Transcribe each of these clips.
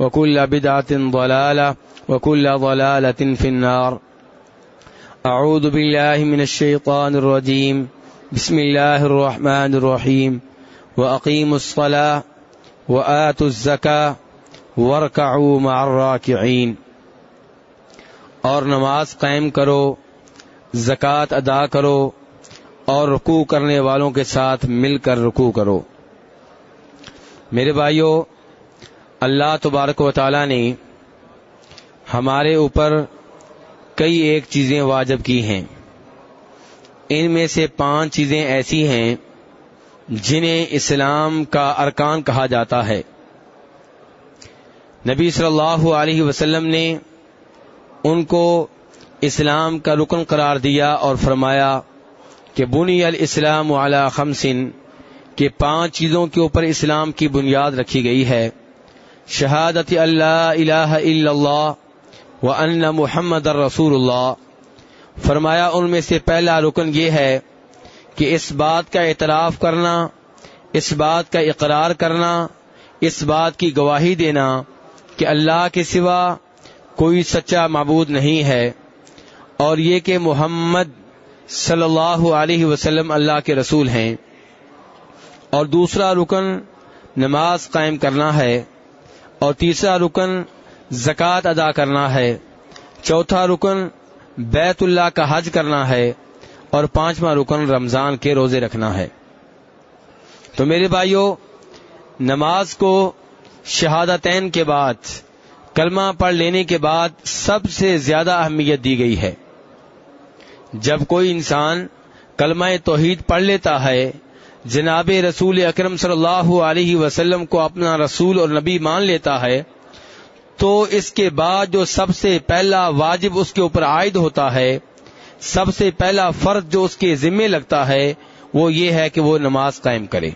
وكل بدعة ضلالة وكل ضلالة في النار. أعوذ بالله من الشيطان الرجيم. بسم الله الرحمن الرحيم. وأقيموا الصلاة وآتوا الزكاة واركعوا مع الراكعين. اور نماز قائم کرو، زکوٰۃ ادا کرو اور رکوع کرنے والوں کے ساتھ مل کر رکوع کرو۔ میرے بھائیوں اللہ تبارک و تعالی نے ہمارے اوپر کئی ایک چیزیں واجب کی ہیں۔ ان میں سے پانچ چیزیں ایسی ہیں جنہیں اسلام کا ارکان کہا جاتا ہے۔ نبی صلی اللہ علیہ وسلم نے ان کو اسلام کا رکن قرار دیا اور فرمایا کہ بنی الاسلام علی خمسن، کہ پانچ چیزوں کے اوپر اسلام کی بنیاد رکھی گئی ہے۔ شہادت اللہ الہ الا اللہ و ان محمد الرسول اللہ فرمایا ان میں سے پہلا رکن یہ ہے کہ اس بات کا اعتراف کرنا، اس بات کا اقرار کرنا، اس بات کی گواہی دینا کہ اللہ کے سوا کوئی سچا معبود نہیں ہے اور یہ کہ محمد صلی اللہ علیہ وسلم اللہ کے رسول ہیں۔ اور دوسرا رکن نماز قائم کرنا ہے۔ اور تیسرا رکن زکوٰۃ ادا کرنا ہے۔ چوتھا رکن بیت اللہ کا حج کرنا ہے۔ اور پانچواں رکن رمضان کے روزے رکھنا ہے۔ تو میرے بھائیوں نماز کو شہادتین کے بعد، کلمہ پڑھ لینے کے بعد سب سے زیادہ اہمیت دی گئی ہے۔ جب کوئی انسان کلمہ توحید پڑھ لیتا ہے جناب رسول اکرم صلی اللہ علیہ وسلم کو اپنا رسول اور نبی مان لیتا ہے، تو اس کے بعد جو سب سے پہلا واجب اس کے اوپر عائد ہوتا ہے، سب سے پہلا فرض جو اس کے ذمے لگتا ہے، وہ یہ ہے کہ وہ نماز قائم کرے۔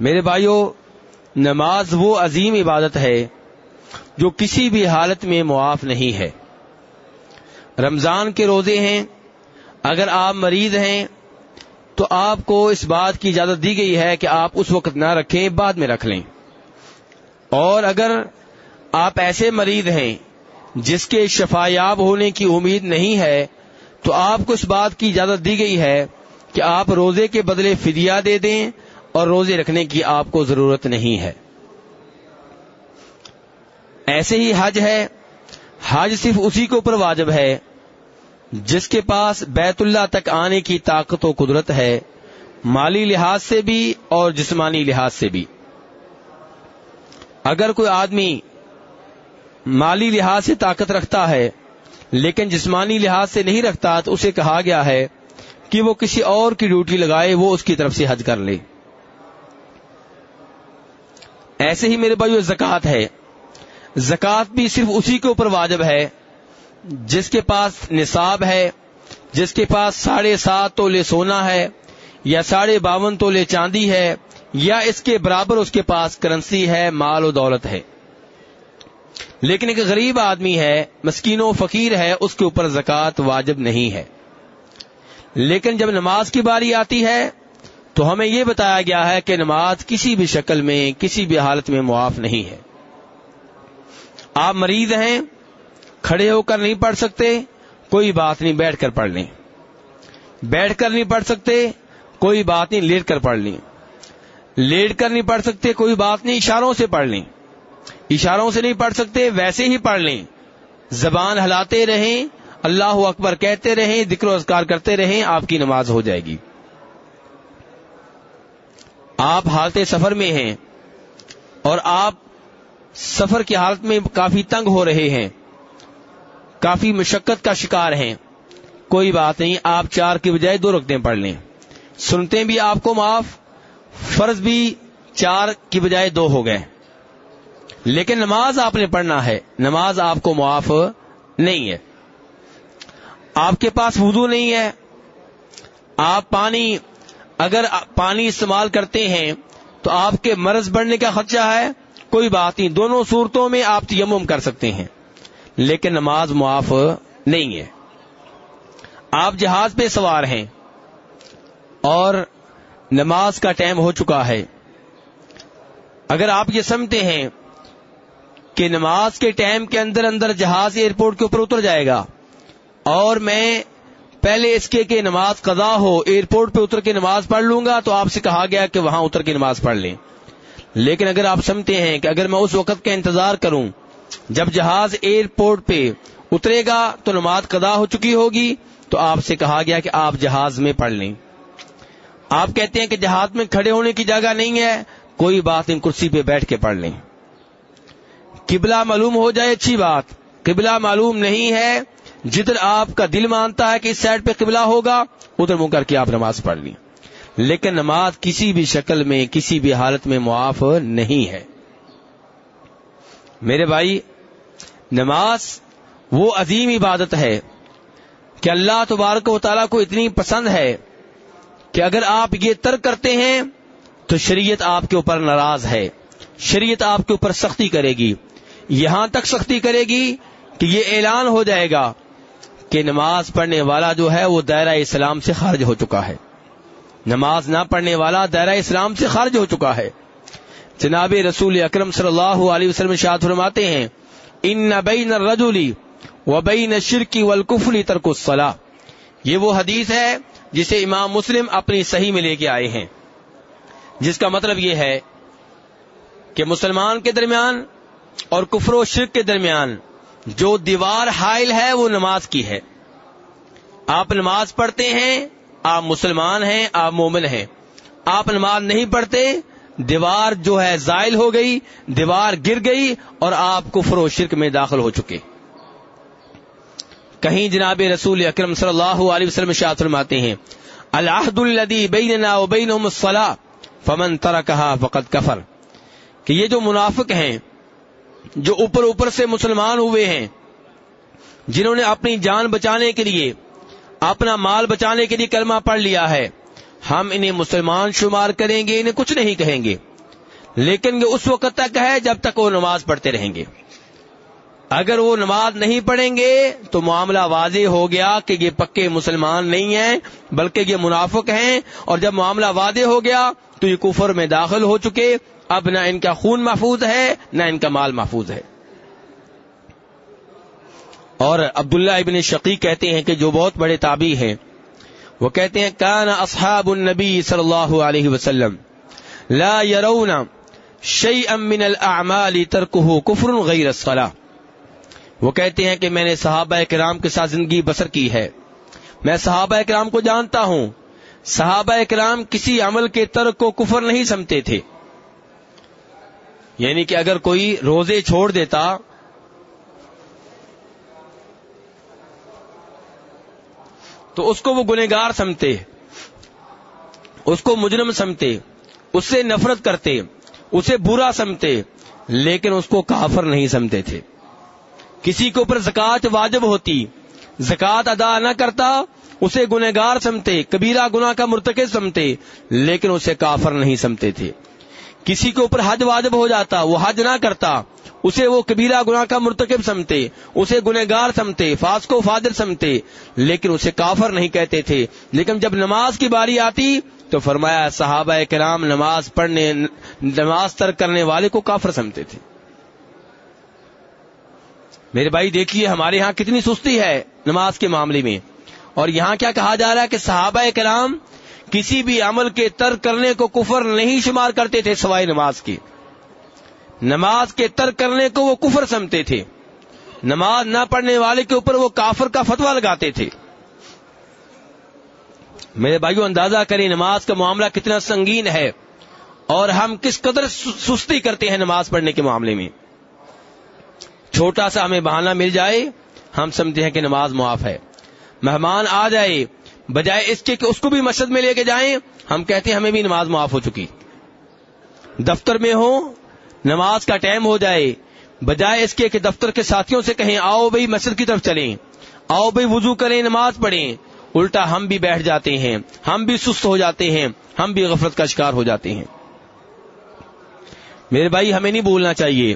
میرے بھائیوں نماز وہ عظیم عبادت ہے جو کسی بھی حالت میں معاف نہیں ہے۔ رمضان کے روزے ہیں، اگر آپ مریض ہیں تو آپ کو اس بات کی اجازت دی گئی ہے کہ آپ اس وقت نہ رکھیں، بعد میں رکھ لیں۔ اور اگر آپ ایسے مریض ہیں جس کے شفایاب ہونے کی امید نہیں ہے، تو آپ کو اس بات کی اجازت دی گئی ہے کہ آپ روزے کے بدلے فدیہ دے دیں اور روزے رکھنے کی آپ کو ضرورت نہیں ہے۔ ایسے ہی حج ہے۔ حج صرف اسی کے اوپر واجب ہے جس کے پاس بیت اللہ تک آنے کی طاقت و قدرت ہے، مالی لحاظ سے بھی اور جسمانی لحاظ سے بھی۔ اگر کوئی آدمی مالی لحاظ سے طاقت رکھتا ہے، لیکن جسمانی لحاظ سے نہیں رکھتا، تو اسے کہا گیا ہے کہ وہ کسی اور کی ڈیوٹی لگائے، وہ اس کی طرف سے حج کر لے۔ ایسے ہی میرے بھائی زکوٰۃ ہے۔ زکوٰۃ بھی صرف اسی کے اوپر واجب ہے جس کے پاس نصاب ہے، جس کے پاس ساڑھے سات تولے سونا ہے یا ساڑھے باون تولے چاندی ہے یا اس کے برابر اس کے پاس کرنسی ہے، مال و دولت ہے۔ لیکن ایک غریب آدمی ہے، مسکین و فقیر ہے، اس کے اوپر زکوٰۃ واجب نہیں ہے۔ لیکن جب نماز کی باری آتی ہے، تو ہمیں یہ بتایا گیا ہے کہ نماز کسی بھی شکل میں، کسی بھی حالت میں معاف نہیں ہے۔ آپ مریض ہیں کھڑے ہو کر نہیں پڑھ سکتے، کوئی بات نہیں، بیٹھ کر پڑھ لیں۔ بیٹھ کر نہیں پڑھ سکتے، کوئی بات نہیں، لیٹ کر پڑھ لیں۔ لیٹ کر نہیں پڑھ سکتے، کوئی بات نہیں، اشاروں سے پڑھ لیں۔ اشاروں سے نہیں پڑھ سکتے، ویسے ہی پڑھ لیں۔ زبان ہلاتے رہیں، اللہ اکبر کہتے رہیں، ذکر و اذکار کرتے رہیں، آپ کی نماز ہو جائے گی۔ آپ حالت سفر میں ہیں اور آپ سفر کی حالت میں کافی تنگ ہو رہے ہیں۔ کافی مشقت کا شکار ہیں۔ کوئی بات نہیں، آپ چار کی بجائے دو رکھتے پڑھ لیں۔ سنتے بھی آپ کو معاف، فرض بھی چار کی بجائے دو ہو گئے۔ لیکن نماز آپ نے پڑھنا ہے، نماز آپ کو معاف نہیں ہے۔ آپ کے پاس وضو نہیں ہے۔ آپ پانی، اگر پانی استعمال کرتے ہیں، تو آپ کے مرض بڑھنے کا خدشہ ہے۔ کوئی بات نہیں، دونوں صورتوں میں آپ تیمم کر سکتے ہیں۔ لیکن نماز معاف نہیں ہے۔ آپ جہاز پہ سوار ہیں اور نماز کا ٹائم ہو چکا ہے۔ اگر آپ یہ سمجھتے ہیں کہ نماز کے ٹائم کے اندر اندر جہاز ایئرپورٹ کے اوپر اتر جائے گا اور میں پہلے اس کے کہ نماز قضا ہو، ایئرپورٹ پہ اتر کے نماز پڑھ لوں گا تو آپ سے کہا گیا کہ وہاں اتر کے نماز پڑھ لیں۔ لیکن اگر آپ سمجھتے ہیں کہ اگر میں اس وقت کا انتظار کروں جب جہاز ایئرپورٹ پہ اترے گا تو نماز قضا ہو چکی ہوگی تو آپ سے کہا گیا کہ آپ جہاز میں پڑھ لیں۔ آپ کہتے ہیں کہ جہاز میں کھڑے ہونے کی جگہ نہیں ہے، کوئی بات نہیں، کرسی پہ بیٹھ کے پڑھ لیں۔ قبلہ معلوم ہو جائے اچھی بات، قبلہ معلوم نہیں ہے۔ جدھر آپ کا دل مانتا ہے کہ اس سائڈ پہ قبلہ ہوگا، ادھر منہ کر کے آپ نماز پڑھ لیں۔ لیکن نماز کسی بھی شکل میں، کسی بھی حالت میں معاف نہیں ہے۔ میرے بھائی، نماز وہ عظیم عبادت ہے کہ اللہ تبارک و تعالیٰ کو اتنی پسند ہے کہ اگر آپ یہ ترک کرتے ہیں تو شریعت آپ کے اوپر ناراض ہے، شریعت آپ کے اوپر سختی کرے گی۔ یہاں تک سختی کرے گی کہ یہ اعلان ہو جائے گا کہ نماز پڑھنے والا جو ہے وہ دائرہ اسلام سے خارج ہو چکا ہے۔ نماز نہ پڑھنے والا دائرہ اسلام سے خارج ہو چکا ہے۔ جناب رسول اکرم صلی اللہ علیہ وسلم شاد فرماتے ہیں، ان بین الرجل و بین شرکی والکفر ترک الصلاح یہ وہ حدیث ہے جسے امام مسلم اپنی صحیح میں لے کے آئے ہیں۔ جس کا مطلب یہ ہے کہ مسلمان کے درمیان اور کفر و شرک کے درمیان جو دیوار حائل ہے وہ نماز کی ہے۔ آپ نماز پڑھتے ہیں، آپ مسلمان ہیں، آپ مومن ہیں۔ آپ نماز نہیں پڑھتے دیوار جو ہے زائل ہو گئی، دیوار گر گئی اور آپ کفر و شرک میں داخل ہو چکے۔ کہیں جناب رسول اکرم صلی اللہ علیہ وسلم شاہ فرماتے ہیں الحد الدی بین الصلاح فمن ترکہا فقد کفر۔ کہ یہ جو منافق ہیں، جو اوپر اوپر سے مسلمان ہوئے ہیں، جنہوں نے اپنی جان بچانے کے لیے، اپنا مال بچانے کے لیے کلمہ پڑھ لیا ہے ہم انہیں مسلمان شمار کریں گے، انہیں کچھ نہیں کہیں گے۔ لیکن یہ اس وقت تک ہے جب تک وہ نماز پڑھتے رہیں گے۔ اگر وہ نماز نہیں پڑھیں گے تو معاملہ واضح ہو گیا کہ یہ پکے مسلمان نہیں ہیں، بلکہ یہ منافق ہیں۔ اور جب معاملہ واضح ہو گیا تو یہ کفر میں داخل ہو چکے۔ اب نہ ان کا خون محفوظ ہے، نہ ان کا مال محفوظ ہے۔ اور عبداللہ ابن شقی کہتے ہیں کہ جو بہت بڑے تابی ہیں وہ کہتے ہیں کان اصحاب النبی صلی اللہ علیہ وسلم، لا يرون شيئا من الاعمال تركه كفر غیر الصلاه وہ کہتے ہیں کہ میں نے صحابہ کرام کے ساتھ زندگی بسر کی ہے۔ میں صحابہ کرام کو جانتا ہوں۔ صحابہ کرام کسی عمل کے ترک کو کفر نہیں سمتے تھے۔ یعنی کہ اگر کوئی روزے چھوڑ دیتا تو اس کو وہ گنےگار سمتے اس کو مجرم سمتے اس سے نفرت کرتے، اسے برا سمتے لیکن اس کو کافر نہیں سمتے تھے۔ کسی کے اوپر زکات واجب ہوتی زکات ادا نہ کرتا، اسے گنےگار سمتے کبیرہ گنا کا مرتکز سمتے لیکن اسے کافر نہیں سمتے تھے۔ کسی کے اوپر حج واجب ہو جاتا، وہ حج نہ کرتا اسے وہ کبیرہ گناہ کا مرتکب سمتے، اسے گنہگار سمتے، فاسق و فادر سمتے، لیکن اسے کافر نہیں کہتے تھے۔ لیکن جب نماز کی باری آتی تو فرمایا، صحابہ کرام نماز پڑھنے، نماز ترک کرنے والے کو کافر سمتے تھے۔ میرے بھائی، دیکھیے، ہمارے ہاں کتنی سستی ہے نماز کے معاملے میں۔ اور یہاں کیا کہا جا رہا ہے کہ صحابہ کرام کسی بھی عمل کے ترک کرنے کو کفر نہیں شمار کرتے تھے سوائے نماز کی نماز کے ترک کرنے کو وہ کفر سمتے تھے۔ نماز نہ پڑھنے والے کے اوپر وہ کافر کا فتوا لگاتے تھے۔ میرے بھائیو، اندازہ کریں نماز کا معاملہ کتنا سنگین ہے اور ہم کس قدر سستی کرتے ہیں نماز پڑھنے کے معاملے میں۔ چھوٹا سا ہمیں بہانہ مل جائے، ہم سمجھتے ہیں کہ نماز معاف ہے۔ مہمان آ جائے، بجائے اس کے کہ اس کو بھی مسجد میں لے کے جائیں، ہم کہتے ہیں ہمیں بھی نماز معاف ہو چکی۔ دفتر میں ہو نماز کا ٹائم ہو جائے، بجائے اس کے کہ دفتر کے ساتھیوں سے کہیں، آؤ بھائی مسجد کی طرف چلیں، آؤ بھائی وضو کریں، نماز پڑھیں۔ الٹا ہم بھی بیٹھ جاتے ہیں، ہم بھی سست ہو جاتے ہیں، ہم بھی غفلت کا شکار ہو جاتے ہیں۔ میرے بھائی، ہمیں نہیں بولنا چاہیے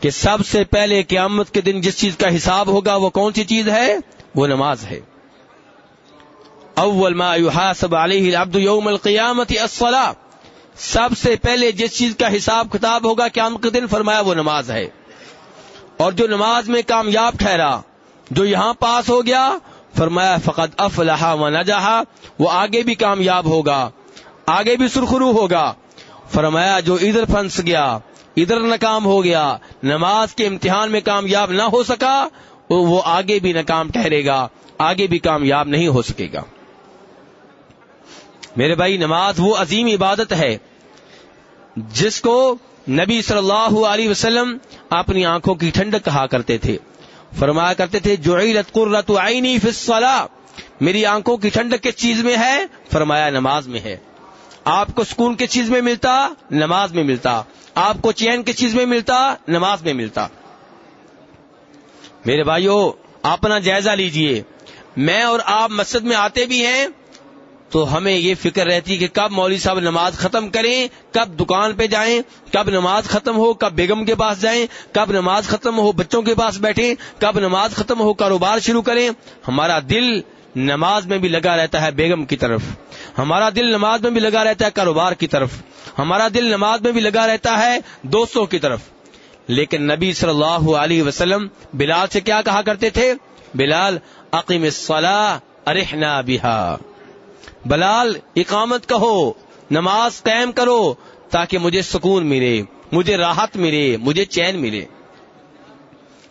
کہ سب سے پہلے قیامت کے دن جس چیز کا حساب ہوگا، وہ کون سی چیز ہے؟ وہ نماز ہے۔ اول ما يحاسب عليه العبد يوم القیامت الصلاة۔ سب سے پہلے جس چیز کا حساب کتاب ہوگا قیامت کے دن، فرمایا وہ نماز ہے۔ اور جو نماز میں کامیاب ٹھہرا، جو یہاں پاس ہو گیا، فرمایا فقط افلح و نجا وہ آگے بھی کامیاب ہوگا، آگے بھی سرخرو ہوگا۔ فرمایا جو ادھر پھنس گیا، ادھر ناکام ہو گیا، نماز کے امتحان میں کامیاب نہ ہو سکا، وہ آگے بھی ناکام ٹھہرے گا، آگے بھی کامیاب نہیں ہو سکے گا۔ میرے بھائی، نماز وہ عظیم عبادت ہے جس کو نبی صلی اللہ علیہ وسلم اپنی آنکھوں کی ٹھنڈک کہا کرتے تھے۔ فرمایا کرتے تھے جو قرۃ عینی فی الصلاۃ میری آنکھوں کی ٹھنڈک کس چیز میں ہے؟ فرمایا، نماز میں ہے۔ آپ کو سکون کس چیز میں ملتا؟ نماز میں ملتا۔ آپ کو چین کس چیز میں ملتا؟ نماز میں ملتا۔ میرے بھائیوں اپنا جائزہ لیجیے۔ میں اور آپ مسجد میں آتے بھی ہیں تو ہمیں یہ فکر رہتی کہ کب مولوی صاحب نماز ختم کریں، کب دکان پہ جائیں، کب نماز ختم ہو، کب بیگم کے پاس جائیں، کب نماز ختم ہو، بچوں کے پاس بیٹھیں، کب نماز ختم ہو، کاروبار شروع کریں۔ ہمارا دل نماز میں بھی لگا رہتا ہے بیگم کی طرف۔ ہمارا دل نماز میں بھی لگا رہتا ہے کاروبار کی طرف۔ ہمارا دل نماز میں بھی لگا رہتا ہے دوستوں کی طرف۔ لیکن نبی صلی اللہ علیہ وسلم بلال سے کیا کہا کرتے تھے؟ بلال عقیم ارحنا بہا۔ بلال اقامت کہو، نماز قائم کرو تاکہ مجھے سکون ملے، مجھے راحت ملے، مجھے چین ملے۔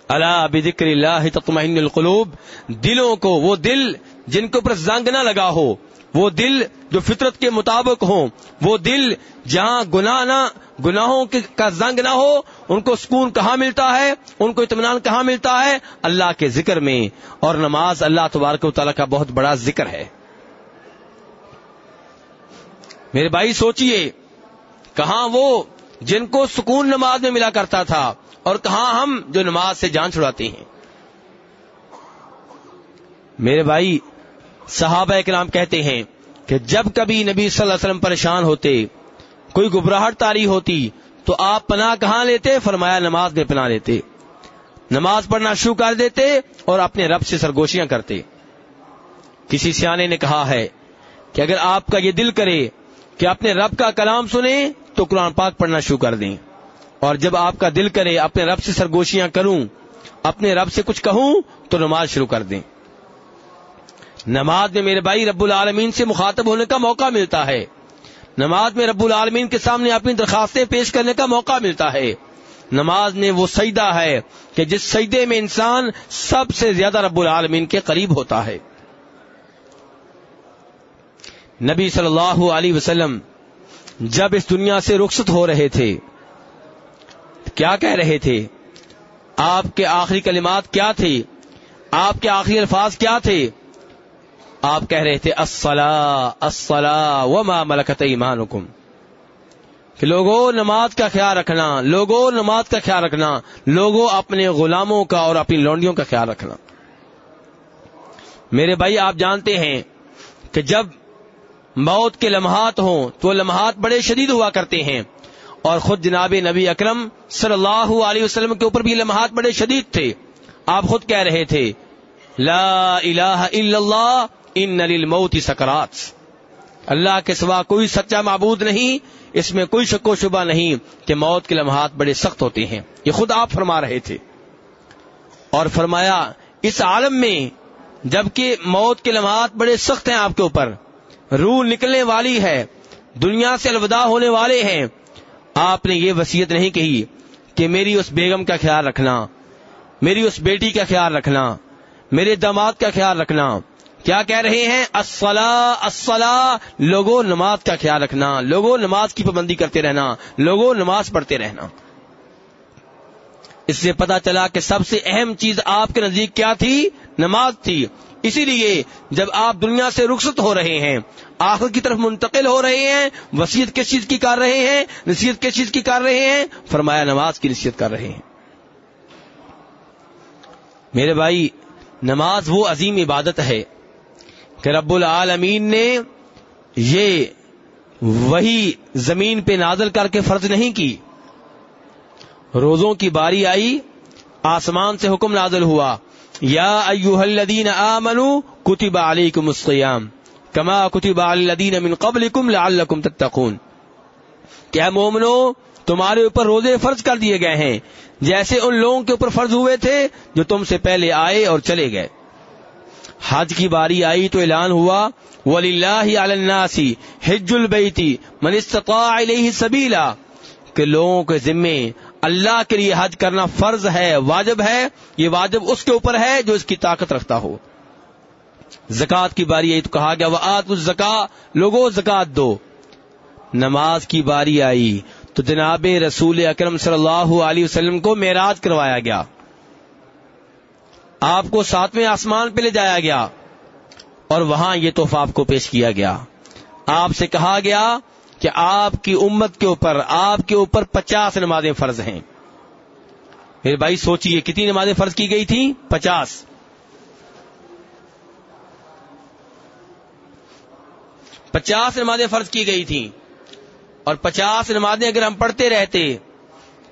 اللہ بکر اللہ تطمئن القلوب، دلوں کو وہ دل جن کے اوپر زنگ نہ لگا ہو، وہ دل جو فطرت کے مطابق ہوں، وہ دل جہاں گناہ نہ، گناہوں کا زنگ نہ ہو، ان کو سکون کہاں ملتا ہے؟ ان کو اطمینان کہاں ملتا ہے؟ اللہ کے ذکر میں۔ اور نماز اللہ تبارک و تعالیٰ کا بہت بڑا ذکر ہے۔ میرے بھائی سوچئے، کہاں وہ جن کو سکون نماز میں ملا کرتا تھا اور کہاں ہم جو نماز سے جان چھڑاتے ہیں؟ میرے بھائی، صحابہ کرام کہتے ہیں کہ جب کبھی نبی صلی اللہ علیہ وسلم پریشان ہوتے، کوئی گبراہٹ تاری ہوتی، تو آپ پناہ کہاں لیتے؟ فرمایا نماز میں پناہ لیتے۔ نماز پڑھنا شروع کر دیتے اور اپنے رب سے سرگوشیاں کرتے۔ کسی سیانے نے کہا ہے کہ اگر آپ کا یہ دل کرے کہ اپنے رب کا کلام سنیں تو قرآن پاک پڑھنا شروع کر دیں۔ اور جب آپ کا دل کرے اپنے رب سے سرگوشیاں کروں، اپنے رب سے کچھ کہوں تو نماز شروع کر دیں۔ نماز میں میرے بھائی رب العالمین سے مخاطب ہونے کا موقع ملتا ہے۔ نماز میں رب العالمین کے سامنے اپنی درخواستیں پیش کرنے کا موقع ملتا ہے۔ نماز میں وہ سجدہ ہے کہ جس سجدے میں انسان سب سے زیادہ رب العالمین کے قریب ہوتا ہے۔ نبی صلی اللہ علیہ وسلم جب اس دنیا سے رخصت ہو رہے تھے، کیا کہہ رہے تھے؟ آپ کے آخری کلمات کیا تھے؟ آپ کے آخری الفاظ کیا تھے؟ آپ کہہ رہے تھے وما ملکت ایمان حکم کہ لوگوں نماز کا خیال رکھنا لوگوں نماز کا خیال رکھنا لوگوں اپنے غلاموں کا اور اپنی لونڈیوں کا خیال رکھنا۔ میرے بھائی، آپ جانتے ہیں کہ جب موت کے لمحات ہوں تو لمحات بڑے شدید ہوا کرتے ہیں۔ اور خود جناب نبی اکرم صلی اللہ علیہ وسلم کے اوپر بھی لمحات بڑے شدید تھے۔ آپ خود کہہ رہے تھے، لا الہ الا اللہ، ان للموت سکرات۔ اللہ کے سوا کوئی سچا معبود نہیں، اس میں کوئی شک و شبہ نہیں کہ موت کے لمحات بڑے سخت ہوتے ہیں۔ یہ خود آپ فرما رہے تھے۔ اور فرمایا، اس عالم میں جبکہ موت کے لمحات بڑے سخت ہیں آپ کے اوپر روح نکلنے والی ہے، دنیا سے الوداع ہونے والے ہیں۔ آپ نے یہ وسیعت نہیں کہی کہ میری اس بیگم کا خیال رکھنا، میری اس بیٹی کا خیال رکھنا، میرے داماد کا خیال رکھنا۔ کیا کہہ رہے ہیں؟ لوگوں نماز کا خیال رکھنا، لوگوں نماز کی پابندی کرتے رہنا، لوگوں نماز پڑھتے رہنا۔ اس سے پتا چلا کہ سب سے اہم چیز آپ کے نزدیک کیا تھی؟ نماز تھی۔ اسی لیے جب آپ دنیا سے رخصت ہو رہے ہیں، آخر کی طرف منتقل ہو رہے ہیں وسیعت کس چیز کی کر رہے ہیں، نصیحت کس چیز کی کر رہے ہیں، فرمایا نماز کی نصیحت کر رہے ہیں۔ میرے بھائی، نماز وہ عظیم عبادت ہے کہ رب العالمین نے یہ وہی زمین پہ نازل کر کے فرض نہیں کی۔ روزوں کی باری آئی، آسمان سے حکم نازل ہوا۔ یا ایوہ الذین آمنوا کتب علیکم الصیام کما کتب علی الذین من قبلکم لعلکم تتقون۔ کیا مومنو تمہارے اوپر روزے فرض کر دیے گئے ہیں جیسے ان لوگوں کے اوپر فرض ہوئے تھے جو تم سے پہلے آئے اور چلے گئے۔ حج کی باری آئی تو اعلان ہوا ولی اللہ حج البیتی من استطاع علیہ سبیلا کہ لوگوں کے ذمے اللہ کے لیے حج کرنا فرض ہے، واجب ہے، یہ واجب اس کے اوپر ہے جو اس کی طاقت رکھتا ہو۔ زکات کی باری آئی تو کہا گیا وہ آت زکا لوگوں زکات دو۔ نماز کی باری آئی تو جناب رسول اکرم صلی اللہ علیہ وسلم کو معراج کروایا گیا۔ آپ کو ساتویں آسمان پہ لے جایا گیا اور وہاں یہ تحفہ آپ کو پیش کیا گیا۔ آپ سے کہا گیا کہ آپ کی امت کے اوپر، آپ کے اوپر پچاس نمازیں فرض ہیں۔ میرے بھائی، سوچئے، کتنی نمازیں فرض کی گئی تھی پچاس۔ پچاس نمازیں فرض کی گئی تھیں۔ اور پچاس نمازیں اگر ہم پڑھتے رہتے،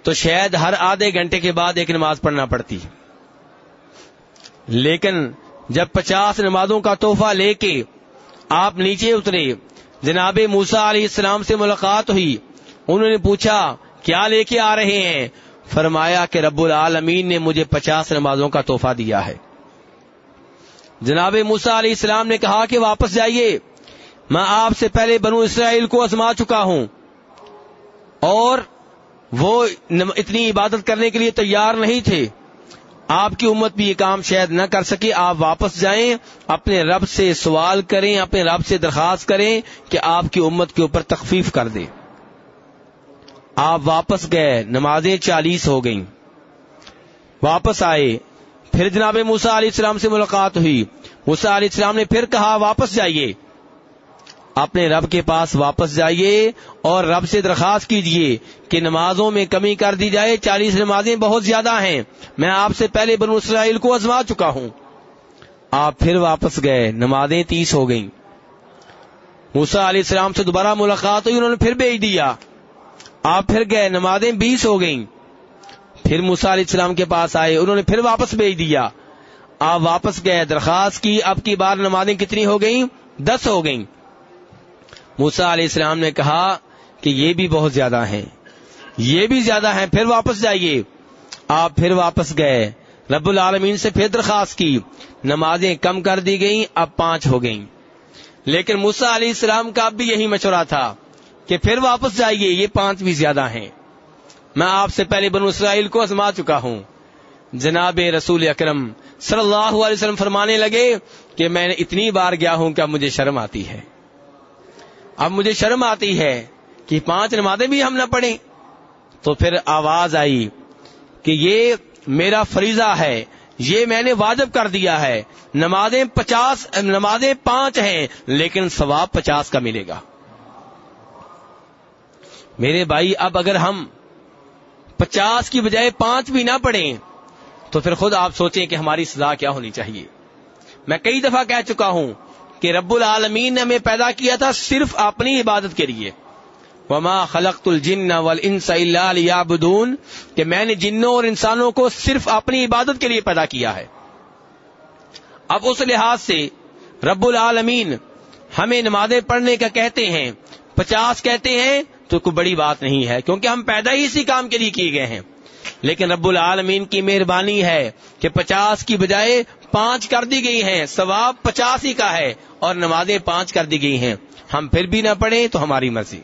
تو شاید ہر آدھے گھنٹے کے بعد ایک نماز پڑھنا پڑتی۔ لیکن جب پچاس نمازوں کا تحفہ لے کے آپ نیچے اترے جناب موسا علیہ السلام سے ملاقات ہوئی۔ انہوں نے پوچھا، کیا لے کے آ رہے ہیں؟ فرمایا کہ رب العالمین نے مجھے پچاس نمازوں کا تحفہ دیا ہے۔ جناب موسا علیہ السلام نے کہا کہ واپس جائیے۔ میں آپ سے پہلے بنو اسرائیل کو ازما چکا ہوں۔ اور وہ اتنی عبادت کرنے کے لیے تیار نہیں تھے۔ آپ کی امت بھی یہ کام شاید نہ کر سکے، آپ واپس جائیں، اپنے رب سے سوال کریں، اپنے رب سے درخواست کریں کہ آپ کی امت کے اوپر تخفیف کر دے آپ واپس گئے، نمازیں چالیس ہو گئیں۔ واپس آئے۔ پھر جناب موسا علیہ السلام سے ملاقات ہوئی۔ موسا علیہ السلام نے پھر کہا، واپس جائیے۔ اپنے رب کے پاس واپس جائیے اور رب سے درخواست کیجیے کہ نمازوں میں کمی کر دی جائے۔ چالیس نمازیں بہت زیادہ ہیں۔ میں آپ سے پہلے بنو اسرائیل کو ازما چکا ہوں۔ آپ پھر واپس گئے۔ نمازیں تیس ہو گئیں۔ موسا علیہ السلام سے دوبارہ ملاقات ہوئی، انہوں نے پھر بھیج دیا۔ آپ پھر گئے۔ نمازیں بیس ہو گئیں۔ پھر موسا علیہ السلام کے پاس آئے۔ انہوں نے پھر واپس بھیج دیا۔ آپ واپس گئے۔ درخواست کی۔ اب کی بار نمازیں کتنی ہو گئیں؟ دس ہو گئیں۔ موسا علیہ السلام نے کہا کہ یہ بھی بہت زیادہ ہیں۔ یہ بھی زیادہ ہیں، پھر واپس جائیے۔ آپ پھر واپس گئے۔ رب العالمین سے پھر درخواست کی۔ نمازیں کم کر دی گئیں، اب پانچ ہو گئیں۔ لیکن موسا علیہ السلام کا اب بھی یہی مشورہ تھا کہ پھر واپس جائیے، یہ پانچ بھی زیادہ ہیں۔ میں آپ سے پہلے بنو اسرائیل کو ازما چکا ہوں۔ جناب رسول اکرم صلی اللہ علیہ وسلم فرمانے لگے کہ میں اتنی بار گیا ہوں کہ اب مجھے شرم آتی ہے۔ اب مجھے شرم آتی ہے کہ پانچ نمازیں بھی ہم نہ پڑھیں۔ تو پھر آواز آئی کہ یہ میرا فریضہ ہے، یہ میں نے واجب کر دیا ہے۔ نمازیں پچاس، نمازیں پانچ ہیں، لیکن ثواب پچاس کا ملے گا۔ میرے بھائی، اب اگر ہم پچاس کی بجائے پانچ بھی نہ پڑھیں، تو پھر خود آپ سوچیں کہ ہماری سزا کیا ہونی چاہیے۔ میں کئی دفعہ کہہ چکا ہوں کہ رب العالمین نے ہمیں پیدا کیا تھا صرف اپنی عبادت کے لیے۔ وما خلقت الجن والانس الا ليعبدون، کہ میں نے جنوں اور انسانوں کو صرف اپنی عبادت کے لیے پیدا کیا ہے۔ اب اس لحاظ سے رب العالمین ہمیں نمازیں پڑھنے کا کہتے ہیں، پچاس کہتے ہیں، تو کوئی بڑی بات نہیں ہے، کیونکہ ہم پیدا ہی اسی کام کے لیے کیے گئے ہیں۔ لیکن رب العالمین کی مہربانی ہے کہ پچاس کی بجائے پانچ کر دی گئی ہیں، ثواب پچاس ہی کا ہے اور نمازیں پانچ کر دی گئی ہیں۔ ہم پھر بھی نہ پڑھیں تو ہماری مرضی۔